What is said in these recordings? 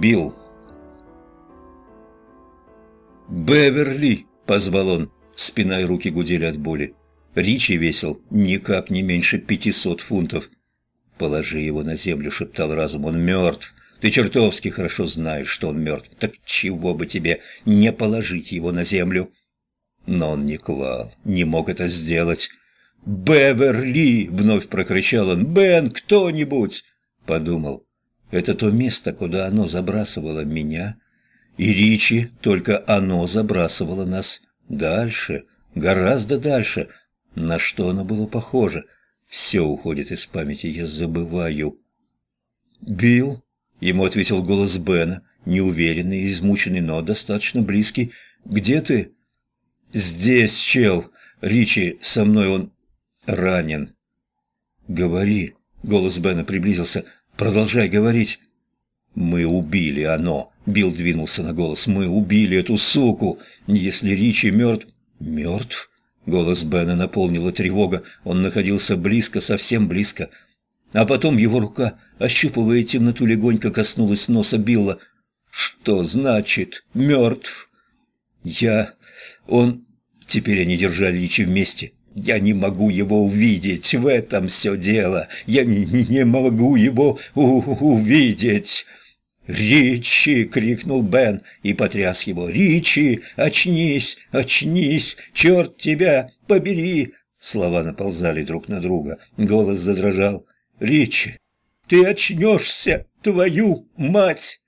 Билл. «Беверли!» – позвал он. Спина и руки гудели от боли. Ричи весил никак не меньше пятисот фунтов. «Положи его на землю», — шептал разум, — «он мертв. Ты чертовски хорошо знаешь, что он мертв. Так чего бы тебе не положить его на землю?» Но он не клал, не мог это сделать. «Беверли!» — вновь прокричал он. «Бен, кто-нибудь!» — подумал. «Это то место, куда оно забрасывало меня, и Ричи, только оно забрасывало нас дальше, гораздо дальше. На что оно было похоже?» Все уходит из памяти, я забываю. «Билл?» — ему ответил голос Бена, неуверенный измученный, но достаточно близкий. «Где ты?» «Здесь, чел. Ричи, со мной он ранен». «Говори», — голос Бена приблизился. «Продолжай говорить». «Мы убили оно», — Билл двинулся на голос. «Мы убили эту суку. Если Ричи мертв...» «Мертв?» Голос Бена наполнила тревога. Он находился близко, совсем близко. А потом его рука, ощупывая темноту, легонько коснулась носа Билла. «Что значит мертв?» «Я... Он...» Теперь они держали Ричи вместе. «Я не могу его увидеть, в этом все дело. Я не, могу его увидеть!» «Ричи!» — крикнул Бен и потряс его. «Ричи! Очнись! Очнись! Черт тебя побери!» Слова наползали друг на друга. Голос задрожал. «Ричи! Ты очнешься! Твою мать!»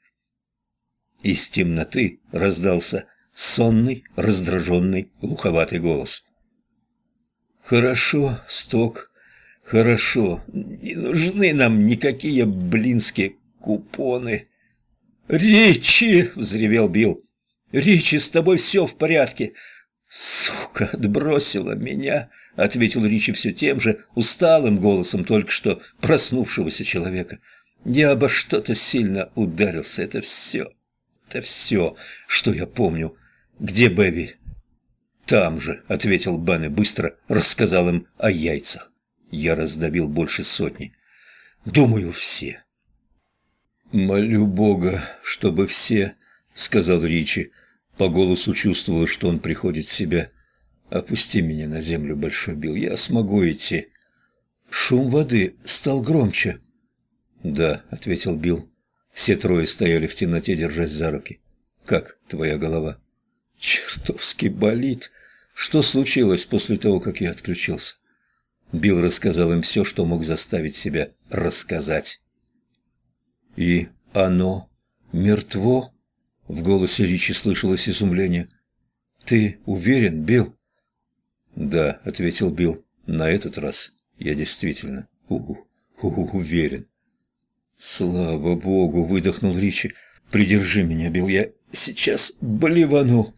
Из темноты раздался сонный, раздраженный, глуховатый голос. «Хорошо, Сток, хорошо. Не нужны нам никакие блинские купоны». «Ричи!» — взревел Билл. «Ричи, с тобой все в порядке!» «Сука, отбросила меня!» — ответил Ричи все тем же усталым голосом только что проснувшегося человека. «Я обо что-то сильно ударился. Это все. Это все, что я помню. Где Бэби?» «Там же», — ответил Бен и быстро рассказал им о яйцах. Я раздавил больше сотни. «Думаю, все». «Молю Бога, чтобы все», — сказал Ричи. По голосу чувствовала, что он приходит в себя. «Опусти меня на землю, Большой Билл, я смогу идти». Шум воды стал громче. «Да», — ответил Билл. Все трое стояли в темноте, держась за руки. «Как твоя голова?» «Чертовски болит. Что случилось после того, как я отключился?» Билл рассказал им все, что мог заставить себя рассказать. «И оно мертво?» В голосе Ричи слышалось изумление. «Ты уверен, Билл?» «Да», — ответил Билл. «На этот раз я действительно у -у -у уверен». «Слава Богу!» — выдохнул Ричи. «Придержи меня, Билл, я сейчас блевану».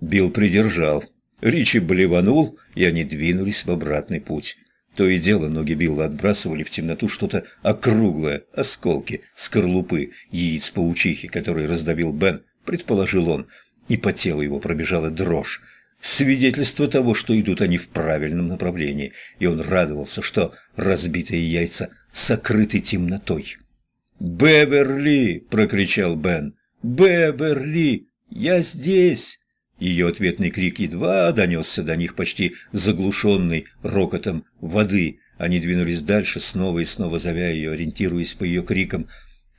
Билл придержал. Ричи блеванул, и они двинулись в обратный путь. То и дело ноги Билла отбрасывали в темноту что-то округлое, осколки, скорлупы, яиц паучихи, которые раздавил Бен, предположил он, и по телу его пробежала дрожь. Свидетельство того, что идут они в правильном направлении, и он радовался, что разбитые яйца сокрыты темнотой. «Беверли!» – прокричал Бен. «Беверли! Я здесь!» Ее ответный крик едва донесся до них почти заглушенный рокотом воды. Они двинулись дальше, снова и снова зовя ее, ориентируясь по ее крикам.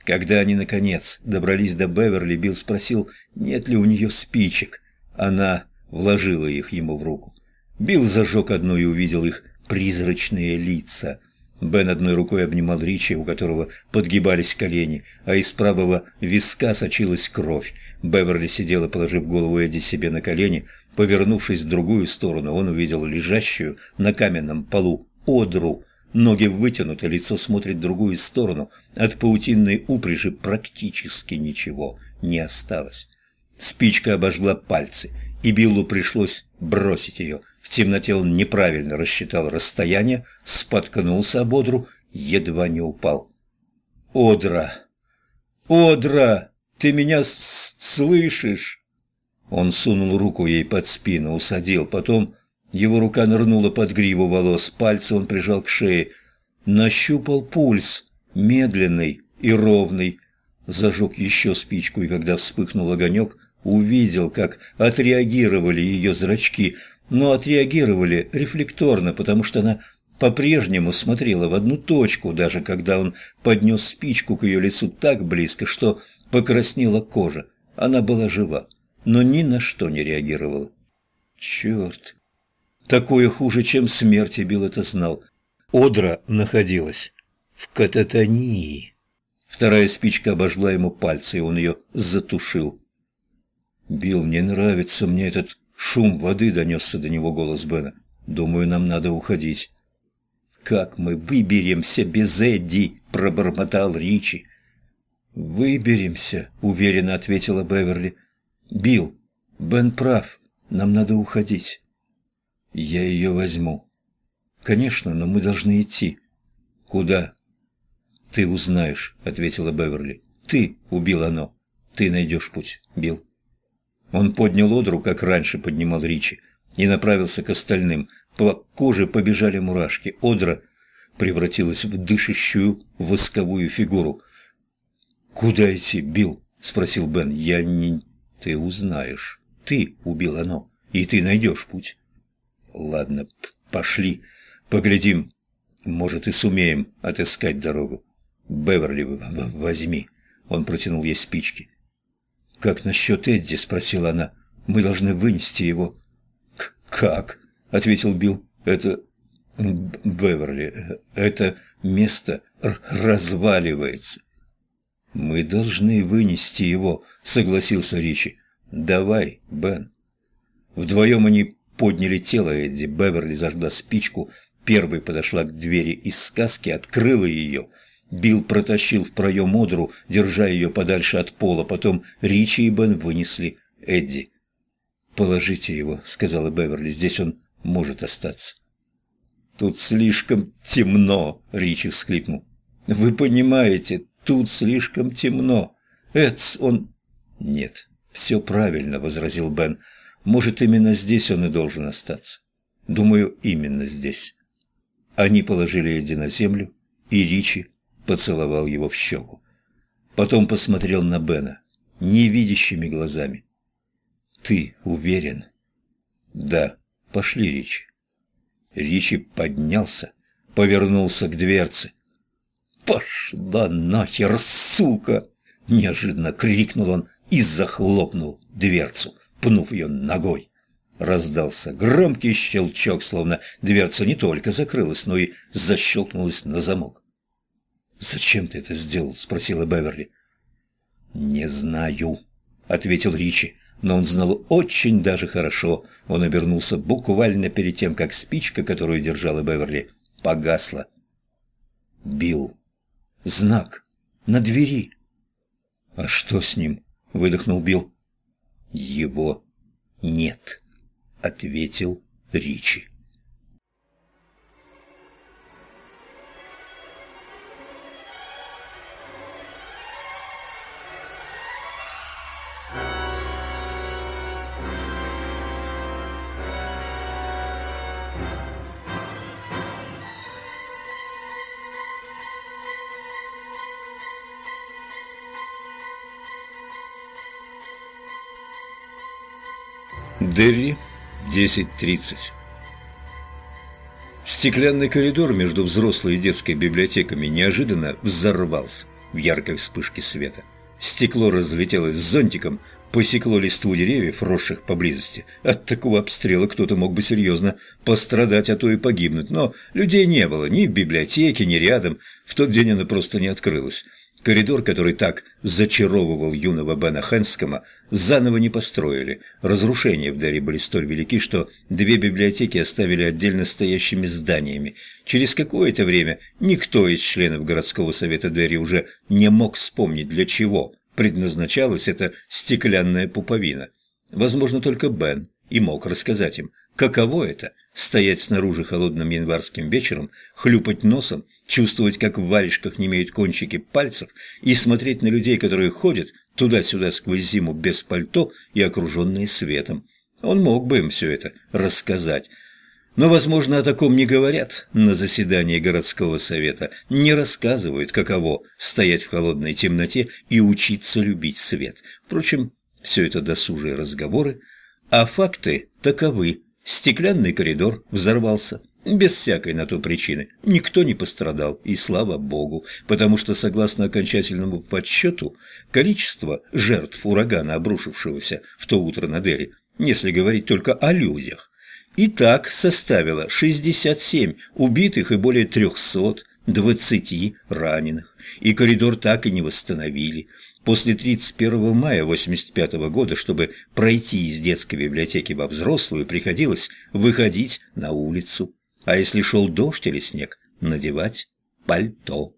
Когда они, наконец, добрались до Беверли, Билл спросил, нет ли у нее спичек. Она вложила их ему в руку. Билл зажег одну и увидел их призрачные лица. Бен одной рукой обнимал Ричи, у которого подгибались колени, а из правого виска сочилась кровь. Беверли сидела, положив голову Эдди себе на колени. Повернувшись в другую сторону, он увидел лежащую на каменном полу одру. Ноги вытянуты, лицо смотрит в другую сторону. От паутинной упряжи практически ничего не осталось. Спичка обожгла пальцы, и Биллу пришлось бросить ее. В темноте он неправильно рассчитал расстояние, споткнулся об Одру, едва не упал. «Одра! Одра! Ты меня слышишь?» Он сунул руку ей под спину, усадил, потом его рука нырнула под гриву волос, пальцы он прижал к шее, нащупал пульс, медленный и ровный. зажег еще спичку, и когда вспыхнул огонек, увидел, как отреагировали ее зрачки, но отреагировали рефлекторно, потому что она по-прежнему смотрела в одну точку, даже когда он поднес спичку к ее лицу так близко, что покраснела кожа. Она была жива, но ни на что не реагировала. Черт! Такое хуже, чем смерть, Билл это знал. Одра находилась в кататонии. Вторая спичка обожгла ему пальцы, и он ее затушил. «Билл, не нравится мне этот шум воды», — донесся до него голос Бена. «Думаю, нам надо уходить». «Как мы выберемся без Эдди?» – пробормотал Ричи. «Выберемся», – уверенно ответила Беверли. «Билл, Бен прав, нам надо уходить». «Я ее возьму». «Конечно, но мы должны идти». «Куда?» «Ты узнаешь», – ответила Беверли. «Ты убил оно. Ты найдешь путь, Билл». Он поднял Одру, как раньше поднимал Ричи, и направился к остальным. По коже побежали мурашки. Одра превратилась в дышащую восковую фигуру. «Куда идти, Билл?» – спросил Бен. «Я не...» «Ты узнаешь. Ты убил оно, и ты найдешь путь». «Ладно, пошли. Поглядим. Может, и сумеем отыскать дорогу. Беверли, возьми». Он протянул ей спички. «Как насчет Эдди?» – спросила она. «Мы должны вынести его». «Как?» – ответил Билл. «Это... Беверли, это место разваливается». «Мы должны вынести его», – согласился Ричи. «Давай, Бен». Вдвоем они подняли тело Эдди. Беверли зажгла спичку, первой подошла к двери из сказки, открыла ее. Билл протащил в проем Одру, держа ее подальше от пола. Потом Ричи и Бен вынесли Эдди. «Положите его», — сказала Беверли, — «здесь он может остаться». «Тут слишком темно», — Ричи всхлипнул. «Вы понимаете, тут слишком темно. Эдс, он...» «Нет, все правильно», — возразил Бен. «Может, именно здесь он и должен остаться. Думаю, именно здесь». Они положили Эдди на землю, и Ричи поцеловал его в щеку. Потом посмотрел на Бена невидящими глазами. «Ты уверен?» «Да. Пошли, Ричи». Ричи поднялся, повернулся к дверце. «Пошла нахер, сука!» – неожиданно крикнул он и захлопнул дверцу, пнув ее ногой. Раздался громкий щелчок, словно дверца не только закрылась, но и защелкнулась на замок. «Зачем ты это сделал?» – спросила Беверли. «Не знаю», – ответил Ричи но он знал очень даже хорошо. Он обернулся буквально перед тем, как спичка, которую держала Беверли, погасла. Бил. Знак. На двери. «А что с ним?» — выдохнул Бил. «Его нет», — ответил Ричи. Дерри, 10.30. Стеклянный коридор между взрослой и детской библиотеками неожиданно взорвался в яркой вспышке света. Стекло разлетелось зонтиком, посекло листву деревьев, росших поблизости. От такого обстрела кто-то мог бы серьезно пострадать, а то и погибнуть. Но людей не было ни в библиотеке, ни рядом. В тот день она просто не открылась. Коридор, который так зачаровывал юного Бена Хэнскома, заново не построили. Разрушения в Дерри были столь велики, что две библиотеки оставили отдельно стоящими зданиями. Через какое-то время никто из членов городского совета Дерри уже не мог вспомнить, для чего предназначалась эта стеклянная пуповина. Возможно, только Бен и мог рассказать им, каково это – стоять снаружи холодным январским вечером, хлюпать носом чувствовать, как в варежках немеют кончики пальцев, и смотреть на людей, которые ходят туда-сюда сквозь зиму без пальто и окруженные светом. Он мог бы им все это рассказать. Но, возможно, о таком не говорят на заседании городского совета, не рассказывают, каково стоять в холодной темноте и учиться любить свет. Впрочем, все это досужие разговоры, а факты таковы. Стеклянный коридор взорвался. Без всякой на то причины. Никто не пострадал, и слава богу, потому что, согласно окончательному подсчету, количество жертв урагана, обрушившегося в то утро на Дели, если говорить только о людях, и так составило 67 убитых и более 320 раненых, и коридор так и не восстановили. После 31 мая 85 года, чтобы пройти из детской библиотеки во взрослую, приходилось выходить на улицу, а если шел дождь или снег, надевать пальто.